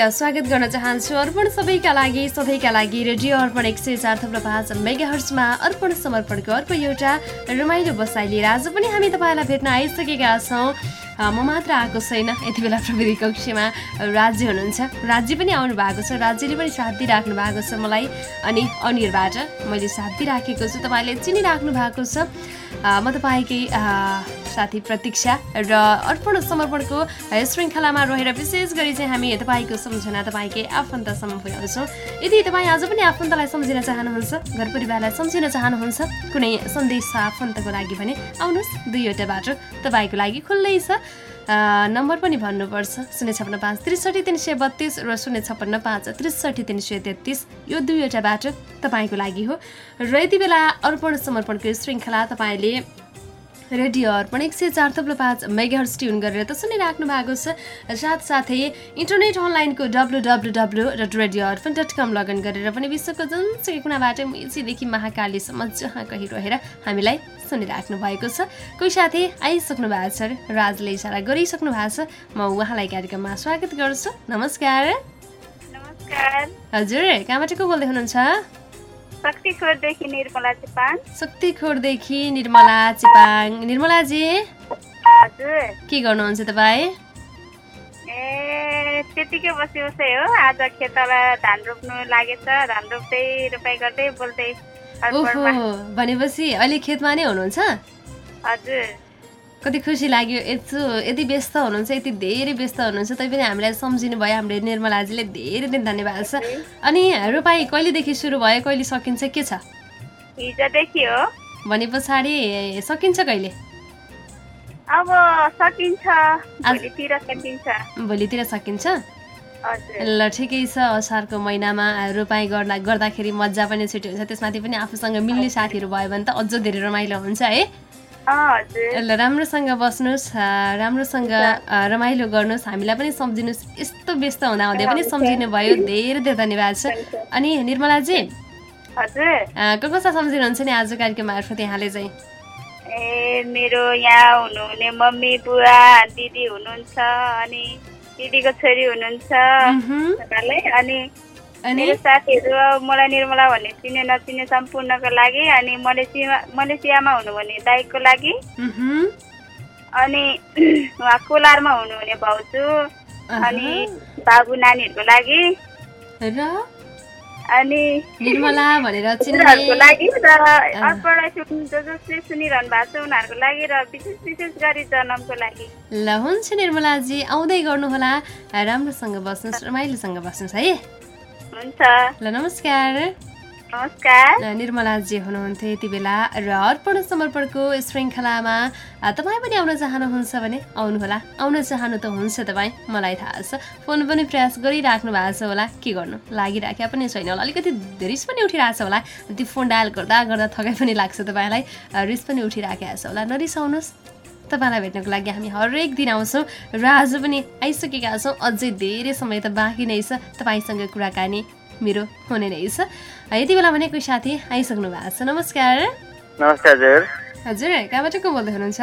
स्वागत गर्न चाहन्छु। अर्पण सबैका लागि सधैँका लागि रेडियो अर्पण एक सय चार थप्लो पाँच मेगा हर्समा अर्पण समर्पणको अर्को एउटा रमाइलो बसाइ लिएर आज पनि हामी तपाईँलाई भेट्न आइसकेका छौँ। म मात्र आएको छैन यति बेला प्रविधि कक्षमा राज्य हुनुहुन्छ। राज्य पनि आउनु भएको छ राज्यले पनि साथ दिइराख्नु भएको छ मलाई अनि अनिरबाट मैले साथ दिइराखेको छु तपाईँले चिनिराख्नु भएको छ। म तपाईँकै साथी प्रतीक्षा र अर्पण समर्पणको श्रृङ्खलामा रहेर विशेष गरी चाहिँ हामी तपाईँको सम्झना तपाईँकै आफन्तसम्म पुर्याउँछौँ। यदि तपाईँ आज पनि आफन्तलाई सम्झिन चाहनुहुन्छ घर परिवारलाई सम्झिन चाहनुहुन्छ कुनै सन्देश छ आफन्तको लागि भने आउनुहोस् दुईवटा बाटो तपाईँको लागि खुल्लै छ। नम्बर पनि भन्नुपर्छ शून्य छप्पन्न पाँच त्रिसठी तिन सय बत्तिस र शून्य छप्पन्न पाँच त्रिसठी तिन सय तेत्तिस। यो दुईवटा बाटो तपाईँको लागि हो। र यति बेला अर्पण समर्पणको श्रृङ्खला तपाईँले रेडियो अर्पण एक सय चार थप्लो पाँच मेगाहर्स ट्युन गरेर त सुनिराख्नु भएको छ। साथसाथै इन्टरनेट अनलाइनको W W W dot radio Arpan dot com login गरेर पनि विश्वको जुनसुकै कुनाबाट मेचीदेखि महाकालीसम्म जहाँ कहीँ रहेर हामीलाई सुनिराख्नु भएको छ। कोही साथी आइसक्नु भएको छ राजले इसारा गरिसक्नु भएको छ। म उहाँलाई कार्यक्रममा स्वागत गर्छु। नमस्कार। नमस्कार। हजुर कहाँबाट को बोल्दै हुनुहुन्छ? शक्तिखोरदेखि निर्मला चिपाङ। शक्तिखोरदेखि निर्मला चिपाङ। निर्मलाजी हजुर। के गर्नुहुन्छ तपाईँ? ए त्यतिकै बसी बसै हो। आज खेतला धान रोप्नु लागेछ। धान रोप्दै रोपाइ गर्दै बोल्दै ओहो। भनेपछि अहिले खेतमा नै हुनुहुन्छ? हजुर। कति खुसी लाग्यो यत्रो यति व्यस्त हुनुहुन्छ यति धेरै व्यस्त हुनुहुन्छ तैपनि हामीलाई सम्झिनु भयो हाम्रो निर्मलाजीले धेरै धेरै धन्यवाद छ। अनि रोपाइ कहिलेदेखि सुरु भयो कहिले सकिन्छ के छ? हिजोदेखि हो। भने पछाडि सकिन्छ कहिले? अब सकिन्छ भोलितिर सकिन्छ। भोलितिर सकिन्छ? हजुर। ल ठिकै छ असारको महिनामा रोपाइ गर्दा गर्दाखेरि मजा पनि छुट्टी हुन्छ त्यसमाथि पनि आफूसँग मिल्ने साथीहरू भयो भने त अझ धेरै रमाइलो हुन्छ है? ल राम्रोसँग बस्नुहोस् राम्रोसँग रमाइलो गर्नुहोस् हामीलाई पनि सम्झिनुहोस् यस्तो व्यस्त हुँदा हुँदै पनि सम्झिनु भयो धेरै धेरै धन्यवाद छ। अनि निर्मलाजी? को कसलाई सम्झिनुहुन्छ नि आज कार्यक्रम मार्फत यहाँले चाहिँ? ए मेरो यहाँ हुनुहुने मम्मी बुवा दिदी हुनुहुन्छ अनि दिदीको छोरी हुनुहुन्छ। अनि मेरो साथीहरू मलाई निर्मला भन्ने चिने नचिने सम्पूर्णको लागि अनि मलेसिया मलेसियामा हुनुहुने दाईको लागि। अनि उहाँ कोलारमा हुनुहुने भाउजू अनि बाबु नानीहरूको लागि। र? अनि निर्मला भनेर उनीहरूको चिन्ने लागि र अर्पण सुन जो जसले सुनिरहनु भएको छ उनीहरूको लागि र विशेष विशेष गरी जन्मको लागि। ल हुन्छ निर्मलाजी आउँदै गर्नुहोला। राम्रोसँग बस्नुहोस् रमाइलोसँग बस्नुहोस् है। हुन्छ ल नमस्कार। नमस्कार। निर्मलाजी हुनुहुन्थ्यो यति बेला र अर्पण समर्पणको श्रृङ्खलामा। तपाईँ पनि आउन चाहनुहुन्छ भने आउनुहोला। आउन चाहनु त हुन्छ तपाईँ मलाई थाहा छ। फोन पनि प्रयास गरिराख्नु भएको छ होला। के गर्नु? लागिराखेका पनि छैन होला। अलिकति रिस पनि उठिरहेको छ होला। त्यो फोन डायल गर्दा गर्दा थकाइ पनि लाग्छ तपाईँलाई। रिस पनि उठिराखेको छ होला। नरिसाउनुहोस्। तपाईँलाई भेट्नको लागि हामी हरेक दिन आउँछौँ र आज पनि आइसकेका छौँ। अझै धेरै समय त बाँकी नै छ। तपाईँसँग कुराकानी मेरो हुने नै छ। यति बेला भने कोही साथी आइसक्नु भएको छ। नमस्कार। नमस्ते हजुर हजुर कहाँबाट को बोल्दै हुनुहुन्छ?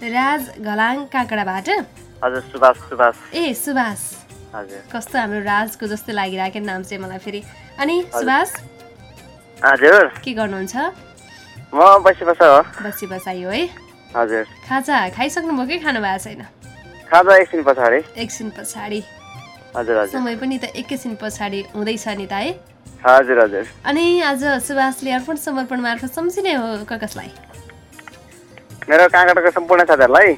राज घलाङ काँक्राबाट? हजुर सुभाष सुभाष। ए सुभाष। हजुर। कस्तो हाम्रो राजको जस्तो लागिरहेको नाम चाहिँ मलाई फेरि। अनि सुभाष? हजुर के गर्नुहुन्छ? म बसी बस हो। बसी बसाइयो है। हजुर। खाजा खाइसक्नुभयो कि खानु भएको छैन? खाजा एकछिन पछाडि। एकछिन पछाडि। हजुर हजुर। समय पनि त एकैछिन पछाडि हुँदैछ नि त है। हजुर हजुर। अनि आज सुभाषले अर्पण समर्पण मार्फत सम्झिने हो कसलाई मेरो काँक्राको सम्पूर्ण साथीहरूलाई।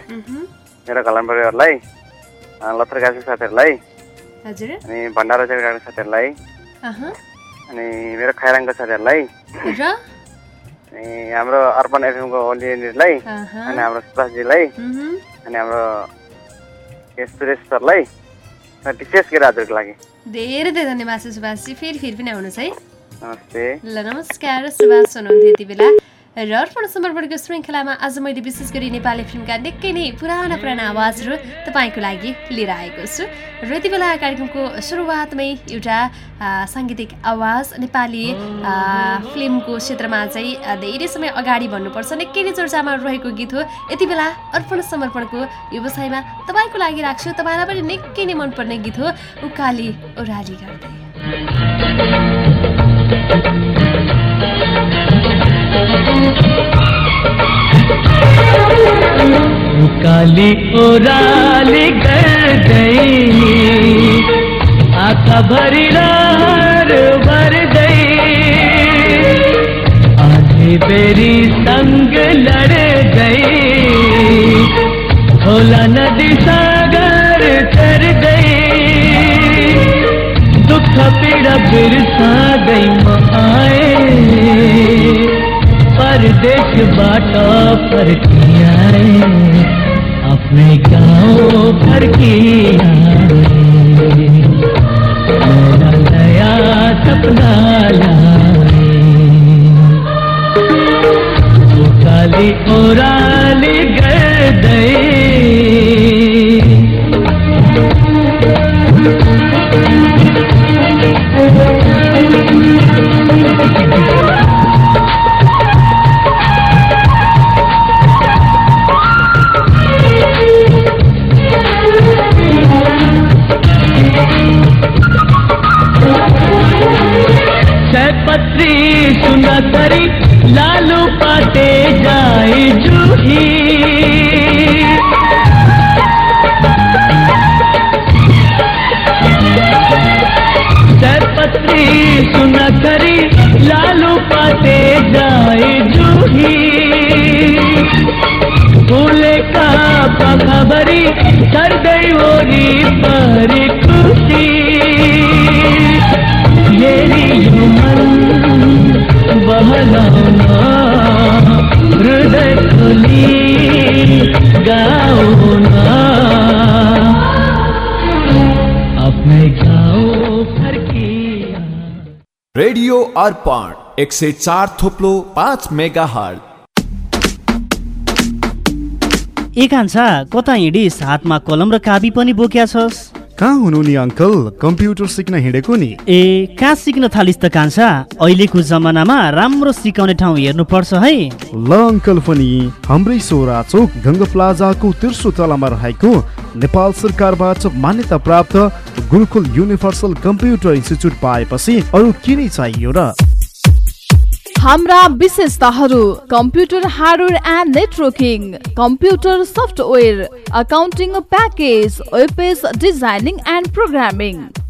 मेरो घलान परिवारलाई लत्रगासी साथीहरूलाई हजुर। अनि भण्डारा साथीहरूलाई। अनि मेरो खैराङको साथीहरूलाई र? हाम्रो अर्पण एफएमको ओलियनलाई अहँ। अनि हाम्रो सुभाषजीलाई। अनि हाम्रो सुरेश सरलाई विशेष गरी हजुरको लागि। धेरै धेरै धन्यवाद छ सुभाषजी। फेरि फेरि पनि आउनुहोस् है। नमस्ते। ल नमस्कार। सुभाष हुनुहुन्थ्यो यति बेला। र अर्पण समर्पणको श्रृङ्खलामा आज मैले विशेष गरी नेपाली फिल्मका निकै नै पुराना पुराना आवाजहरू तपाईँको लागि लिएर आएको छु। र यति बेला कार्यक्रमको सुरुवातमै एउटा साङ्गीतिक आवाज नेपाली फिल्मको क्षेत्रमा चाहिँ धेरै समय अगाडि भन्नुपर्छ। निकै नै चर्चामा रहेको गीत हो। यति बेला अर्पण समर्पणको व्यवसायमा तपाईँको लागि राख्छु। तपाईँलाई पनि निकै नै मनपर्ने गीत हो उकाली ओह्राली गर्दै। काली ओराली कर गई आका भरी रार भर गई। आधी बेरी संग लड़ गई, भोला नदी सागर कर गई। दुख पीड़ा बिरसा गई परदेश बाटा पर किया अपने गाँव पर किया मेरा नया सपना लाए। काली ओराली गर्दई रेडियो अर्पण एक सय चार थोप्लो पाँच मेगा हल ए कान्छा कता हिँडिस? हातमा कलम र काबी पनि बोक्या छस्। कहाँ हुनु नि अङ्कल? कम्प्युटर सिक्न हिँडेको नि। ए कहाँ सिक्न थालिस् त कान्छा? अहिलेको जमानामा राम्रो सिकाउने ठाउँ हेर्नुपर्छ है। ल अङ्कल पनि हाम्रै सोरा चोक गङ्गा प्लाजाको तेर्सो तलामा रहेको नेपाल सरकारबाट मान्यता प्राप्त गुरुकुल युनिभर्सल कम्प्युटर इन्स्टिच्युट पाएपछि अरू किन चाहियो र? हाम्रा विशेषताहरू computer hardware and networking computer software accounting package webpage designing and programming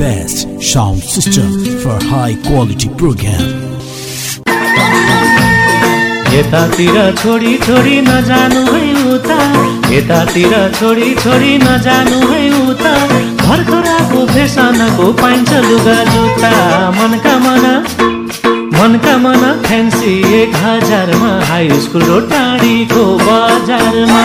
Best sound system for high quality program. यतातिर छोडी छोडी नजानु है उता। यतातिर छोडी छोडी नजानु है उता। भर्खराको फेसनको पाइन्छ लुगा जुत्ता। मनका मना मनका मना फ्यान्सी एक हजारमा। हाई स्कुल र टाढीको बजारमा।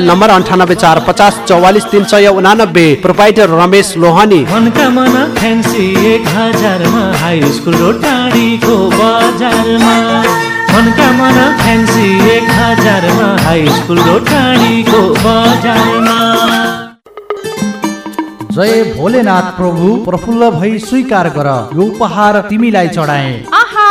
नम्बर अन्ठानब्बे चार पचास चौवालिस तिन सय उनानब्बे प्रोपाइटर रमेश लोहानी। जय भोलेनाथ प्रभु प्रफुल्ल भई स्वीकार गर यो उपहार तिमीलाई चढाए।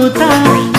उता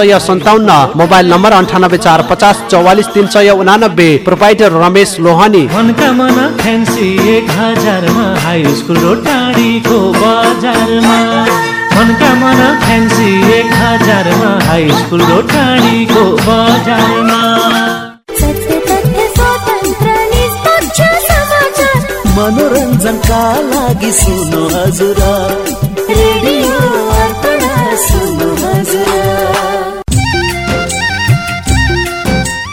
सन्ताउन्न मोबाइल नम्बर अन्ठानब्बे चार पचास चौवालिस तिन सय उनानब्बे प्रोपाइटर रमेश लोहानी। मनकामना फ्यान्सी एक हजारमा हाई स्कुल बजारमा। मनोरञ्जनका लागि सुन्नु हजुर। रेडियो अर्पण सुन्नु हजुर।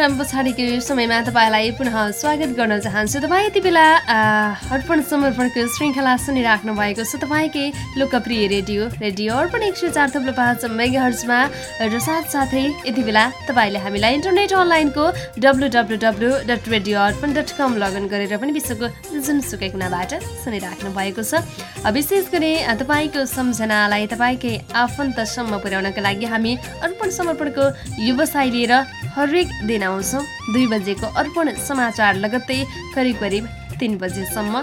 विश्राम पछाडिको समयमा तपाईँलाई पुनः स्वागत गर्न चाहन्छु। तपाईँ यति बेला अर्पण समर्पणको श्रृङ्खला सुनिराख्नु भएको छ। तपाईँकै लोकप्रिय रेडियो रेडियो अर्पण एक सय चार थप्लो पाँच मेगाहर्जमा र साथसाथै यति बेला तपाईँले हामीलाई इन्टरनेट अनलाइनको W W W dot radio Arpan dot com login गरेर पनि विश्वको जुनसुकै कुनाबाट सुनिराख्नु भएको छ। विशेष गरी तपाईँको सम्झनालाई तपाईँकै आफन्तसम्म पुर्याउनका लागि हामी अर्पण समर्पणको व्यवसाय लिएर हरेक दिन आउँछौँ। दुई बजेको अर्पण समाचार लगत्तै करिब करिब तिन बजेसम्म।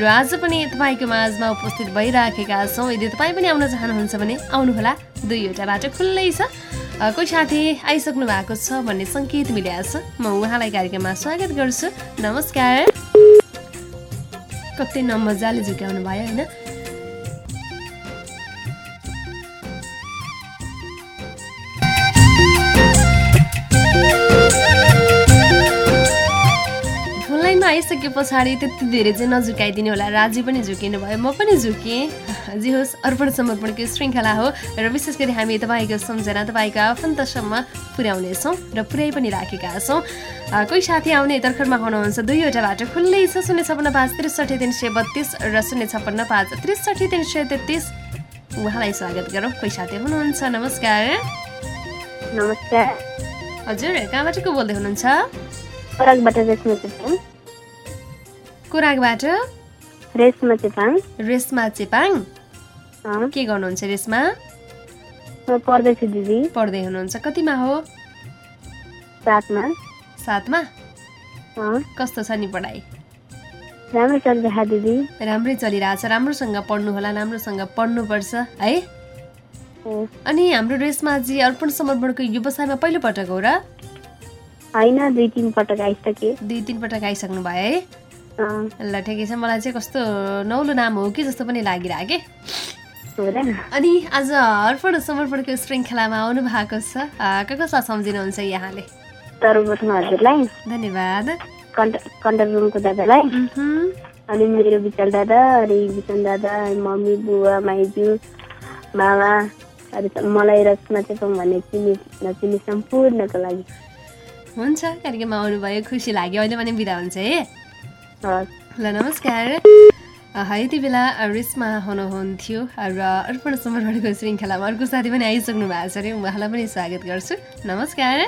र आज पनि तपाईँको माझमा उपस्थित भइराखेका छौँ। यदि तपाईँ पनि आउन चाहनुहुन्छ भने आउनुहोला। दुईवटा बाटो खुल्लै छ। कोही साथी आइसक्नु भएको छ भन्ने सङ्केत मिलेको छ। म उहाँलाई कार्यक्रममा स्वागत गर्छु। नमस्कार। कति नमजाले झुक्याउनु भयो होइन? आइसके पछाडि त्यति धेरै चाहिँ नझुकाइदिनु होला। राजु पनि झुकिनु भयो म पनि झुकेँ। जे होस् अर्पण समर्पणको श्रृङ्खला हो र विशेष गरी हामी तपाईँको सम्झना तपाईँको आफन्तसम्म पुर्याउनेछौँ र पुर्याइ पनि राखेका छौँ। कोही साथी आउने तर्खरमा हुनुहुन्छ दुईवटा बाटो खुल्लै छ शून्य छपन्न पाँच त्रिसठी तिन सय बत्तिस र शून्य छपन्न पाँच त्रिसठी तिन सय तेत्तिस। उहाँलाई स्वागत गरौँ कोही साथी हुनुहुन्छ नमस्कार। नमस्कार। हजुर कहाँबाट को बोल्दै हुनुहुन्छ। चेपाङ कुराकबाट? रेशमा चेपाङ। रेशमा चेपाङ? के गर्नुहुन्छ रेशमा? पढ्दैछु दिदी। पढ्दै हुनुहुन्छ। कतिमा हो? साथमा अँ, कस्तो छ नि पढाइ? राम्रो चलिरहेको दिदी। राम्रै चलिरहेछ। राम्रोसँग पढ्नु होला राम्रोसँग पढ्नुपर्छ है? अनि हाम्रो रेशमाजी अर्पण समर्पणको व्यवसायमा पहिलोपटक हो र? होइन दुई तिन पटक आइसकेँ दुई तिन पटक आइसक्नु भयो है? ल ठिकै छ मलाई चाहिँ कस्तो नौलो नाम हो कि जस्तो पनि लागिरहेको के? अनि आज अर्पण समर्पणको श्रृङ्खलामा आउनु भएको छ। कसलाई सम्झिनुहुन्छ यहाँले? हजुरलाई। धन्यवाद। कन्ट कन्ट्रोल रुमको दादालाई। अनि मेरो विशाल दादा अनि विसन दादा मम्मी बुवा माइजू मामा अरू सब मलाई रचना चेपाङ भन्ने चिनी नचिनी सम्पूर्णको लागि। हुन्छ कार्यक्रममा आउनुभयो खुसी लाग्यो अहिले पनि बिदा हुन्छ है। ल नमस्कार। यति बेला रेसमा हुनुहुन्थ्यो र अर्पण समर्पणको श्रृङ्खलामा अर्को साथी पनि आइसक्नु भएको छ अरे उहाँलाई पनि स्वागत गर्छु। नमस्कार।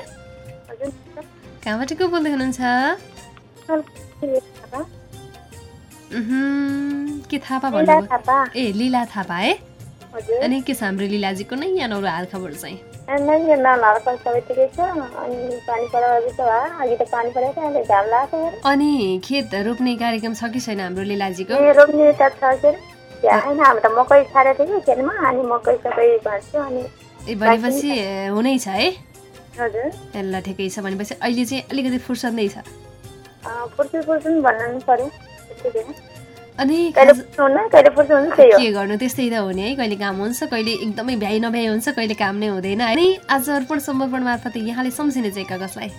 कहाँबाट को बोल्दै हुनुहुन्छ? के थापा भन्नुभयो? थापा। ए लीला थापा है? अनि के छ हाम्रो लीलाजीको नै यहाँ नौलो हालखबर चाहिँ? अनि खेत रोप्ने कार्यक्रम छ कि छैन हाम्रो लीलाजीको? ए भनेपछि हुनै छ है? ल ठिकै छ भनेपछि अहिले चाहिँ अलिकति फुर्सद नै छ। भन्नु पर्यो। अनि के गर्नु? त्यस्तै त हुने है कहिले काम हुन्छ कहिले एकदमै भ्याइ नभ्याइ हुन्छ कहिले काम नै हुँदैन। है। अनि आज अर्पण समर्पण मार्फत यहाँले सम्झिने चाहिँ कागजलाई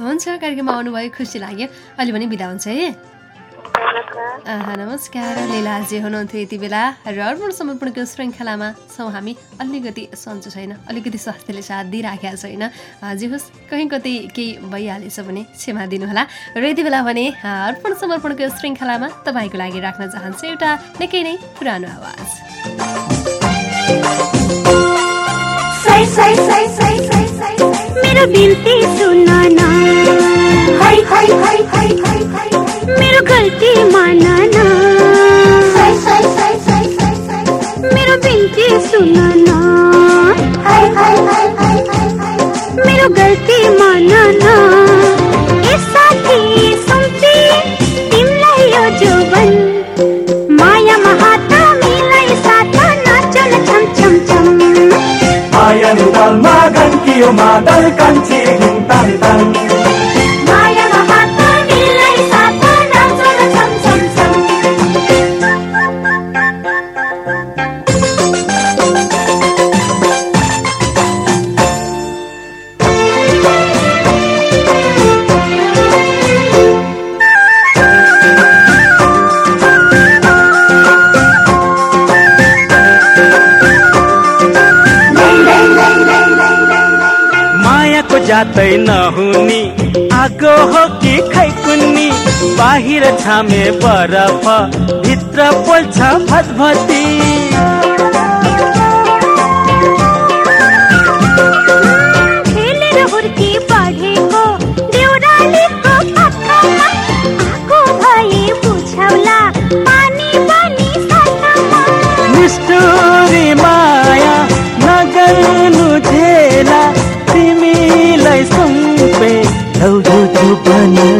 हुन्छ कार्यक्रममा आउनुभयो खुसी लाग्यो। अहिले पनि बिदा हुन्छ है। नमस्कार। लीलाजी हुनुहुन्थ्यो यति बेला। र अर्पण समर्पणको श्रृङ्खलामा छौँ हामी। अलिकति सन्चो छैन अलिकति स्वास्थ्यले साथ दिइराखेका छैन। जे होस् कहीँ कतै केही भइहालेछ भने क्षमा दिनुहोला। र यति बेला भने अर्पण समर्पणको श्रृङ्खलामा तपाईँको लागि राख्न चाहन्छु एउटा निकै नै पुरानो आवाज। मेरो बिन्ती सुन न। मेरो बिन्ती सुन न। मेरो गल्ती मान न। ए साथी तिमीलाई यो जोवन। मायामा हात मिलाई साथ नाचन छम छम छम। मायानुदालमा गन्कियो मादल कान्छी घिन्तान तान मायामा जातै नहुनी। आगो हो कि खैकुन्नी बाहिर छामे बरफ भित्र पोल्छ भतभती mana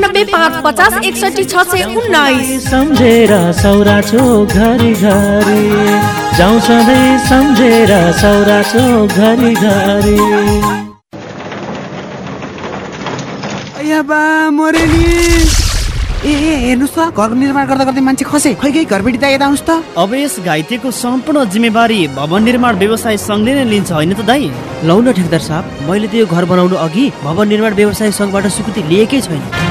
पाँच पचास एकसठी छ सय उन्नाइस। सम्झेर सौरा चोक घरि घरि। जाउँ सधैँ सम्झेर सौरा चोक घरि घरि। ए ए हेर्नुहोस् त घर निर्माण गर्दा गर्दै मान्छे खसे। खै खै घरबेटी त यता आउनुहोस् त। अब यस घाइतेको सम्पूर्ण जिम्मेवारी भवन निर्माण व्यवसाय सङ्घले नै लिन्छ होइन त दाई? लौ न ठेकदार साहब मैले त यो घर बनाउनु अघि भवन निर्माण व्यवसाय सङ्घबाट स्वीकृति लिएकै छैन।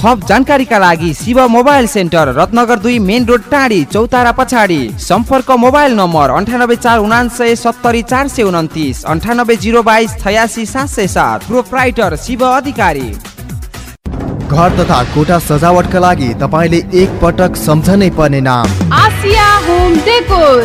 थप जानकारीका लागि शिव मोबाइल सेन्टर रत्नगर दुई मेन रोड टाढी चौतारा पछाडि। सम्पर्क मोबाइल नम्बर अन्ठानब्बे चार उनान्सय सत्तरी चार सय उन्तिस अन्ठानब्बे जिरो बाइस छयासी सात सय सात। प्रोप्राइटर शिव अधिकारी। घर तथा कोठा सजावटका लागि तपाईँले एक पटक सम्झनै पर्ने नाम। Asia Home Decor.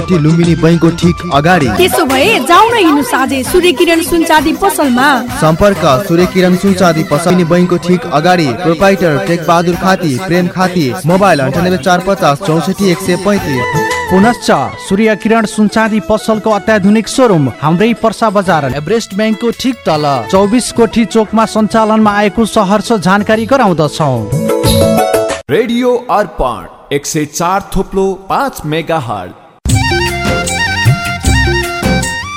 पूर्वपट्टि लुम्बिनी बैङ्कको ठिक अगाडि। त्यसो भए जाउ न हिँड्नु साझे। सूर्य किरण सुनचाँदी पसलमा। सम्पर्क सूर्य किरण सुनचाँदी पसलनी बैङ्कको ठिक अगाडि। प्रोपाइटर टेक बहादुर खाती प्रेम खाती मोबाइल अन्ठानब्बे चार पचास चौसठी एक सय पैँतिस। पुनश्च सूर्य किरण सुनचाँदी पसलको अत्याधुनिक शोरूम हाम्रै पर्सा बजार। एभरेस्ट ब्याङ्कको ठिक तल। चौबिस कोठी चोकमा सञ्चालनमा आएको सहरर्ष जानकारी गराउँदछौ। रेडियो अर्पण एक सय चार थोप्लो पाँच मेगा हट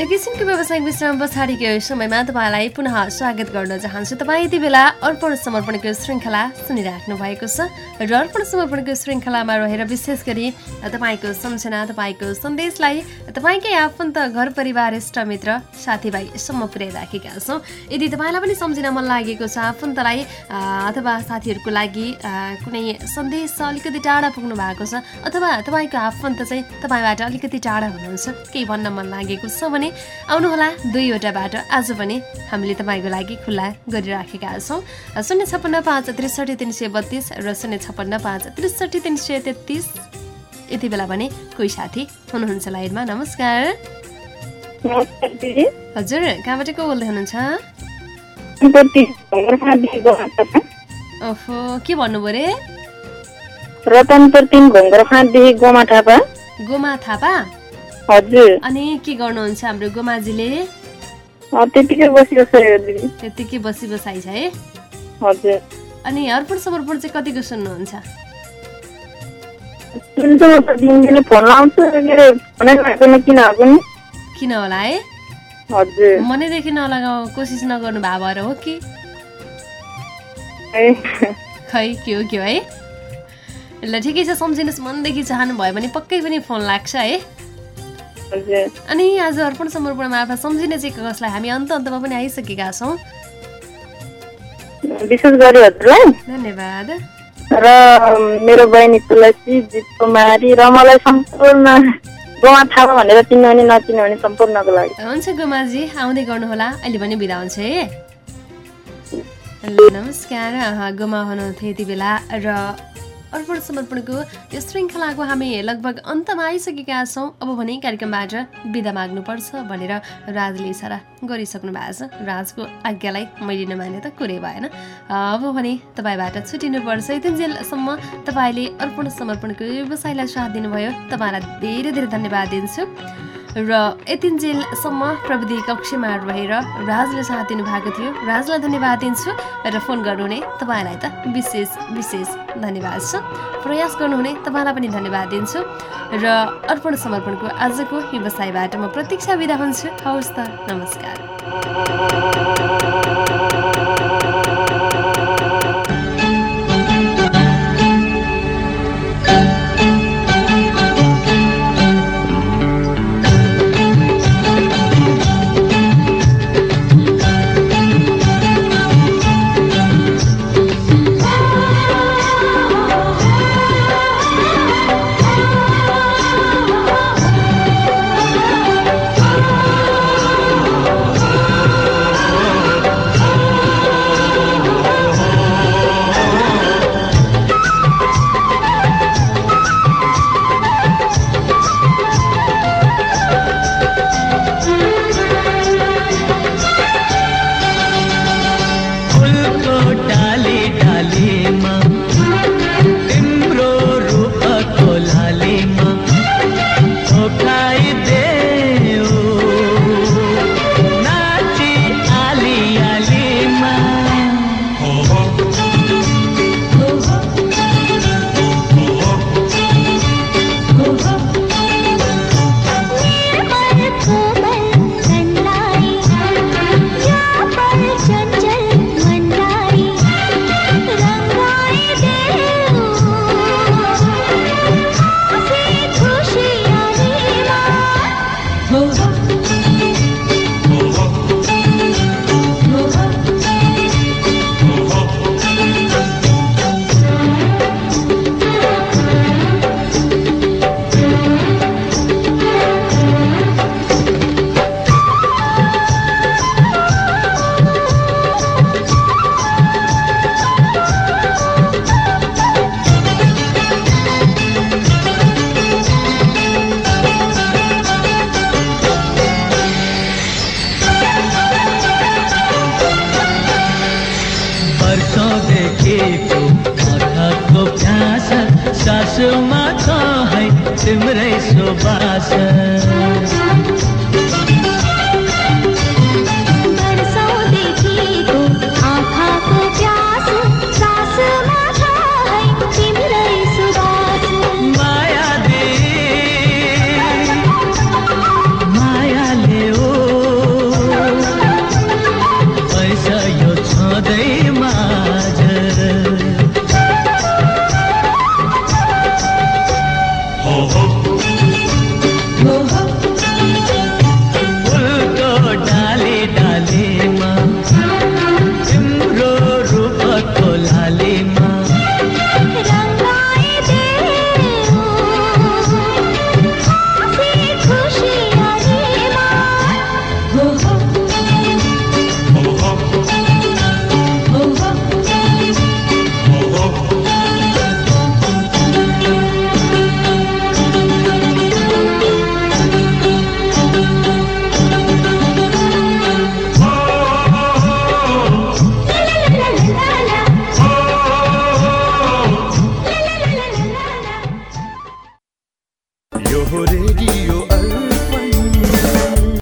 एकछिनको व्यवसायिक विश्राम पछाडिको समयमा तपाईँलाई पुनः स्वागत गर्न चाहन्छु। तपाईँ यति बेला अर्पण समर्पणको श्रृङ्खला सुनिराख्नु भएको छ र अर्पण समर्पणको श्रृङ्खलामा रहेर विशेष गरी तपाईँको सम्झना तपाईँको सन्देशलाई तपाईँकै आफन्त घर परिवार इष्टमित्र साथीभाइसम्म पुर्याइराखेका छौँ। यदि तपाईँलाई पनि सम्झिन मन लागेको छ आफन्तलाई अथवा साथीहरूको लागि कुनै सन्देश अलिकति टाढा पुग्नु भएको छ अथवा तपाईँको आफन्त चाहिँ तपाईँबाट अलिकति टाढा हुनुहुन्छ केही भन्न मन लागेको छ भने आउनुहोला दुईवटा बाटो। आज पनि हामीले तपाईँको लागि खुल्ला गरिराखेका छौँ। शून्य छप्पन्न पाँच त्रिसठी तिन सय बत्तिस र शून्य छप्पन्न पाँच त्रिसठी तिन सय तेत्तिस। यति बेला भने कोही साथी हुनुहुन्छ लाइनमा नमस्कार। हजुर कहाँबाट को बोल्दै हुनुहुन्छ? ओहो के भन्नुभयो रे रतनपुर तिन घुङ्गर गोमा थापा गोमा थापा हजुर। अनि के गर्नुहुन्छ हाम्रो गोमाजीले? त्यतिकै दिदी त्यत्तिकै बसी बसाइ छ है। हजुर। अनि अर्पण समर्पण चाहिँ कतिको सुन्नुहुन्छ? किन होला है? हजुर। मनैदेखि नलगाउ कोसिस नगर्नु भएको भएर हो कि? खै के हो के हो है? ल ठिकै छ सम्झिनुहोस् मनदेखि चाहनु भयो भने पक्कै पनि फोन लाग्छ है। अनि आज अर्पण समर्पण मार्फत सम्झिने चाहिँ कसलाई हामी अन्त अन्तमा पनि आइसकेका छौँ। विशेष गरी हजुरलाई। धन्यवाद। र मेरो बहिनी तुलसी जित कुमारी र मलाई सम्पूर्ण गोमा थापा भनेर चिन्नु भने नचिन्नु भने सम्पूर्णको लागि। हुन्छ गोमाजी आउँदै गर्नुहोला। अहिले पनि बिदा हुन्छ है। नमस्कार। गोमा हुनुहुन्थ्यो यति बेला। र अर्पण समर्पणको यो श्रृङ्खलाको हामी लगभग अन्तमा आइसकेका छौँ। अब भने कार्यक्रमबाट बिदा माग्नुपर्छ भनेर राजले इसारा गरिसक्नु भएको छ। राजको आज्ञालाई मैले नमाने त कुरै भएन। अब भने तपाईँबाट छुटिनुपर्छ। यतिन्जेलसम्म तपाईँले अर्पण समर्पणको व्यवसायलाई साथ दिनुभयो। तपाईँलाई धेरै धेरै धन्यवाद दिन्छु। र यतिन्जेलसम्म प्रविधि कक्षमा रहेर राजले साथ दिनुभएको थियो। राजलाई धन्यवाद दिन्छु र फोन गर्नुहुने तपाईँलाई त विशेष विशेष धन्यवाद छ। प्रयास गर्नुहुने तपाईँलाई पनि धन्यवाद दिन्छु र अर्पण समर्पणको आजको व्यवसायबाट म प्रतीक्षा बिदा हुन्छु। हवस् त नमस्कार।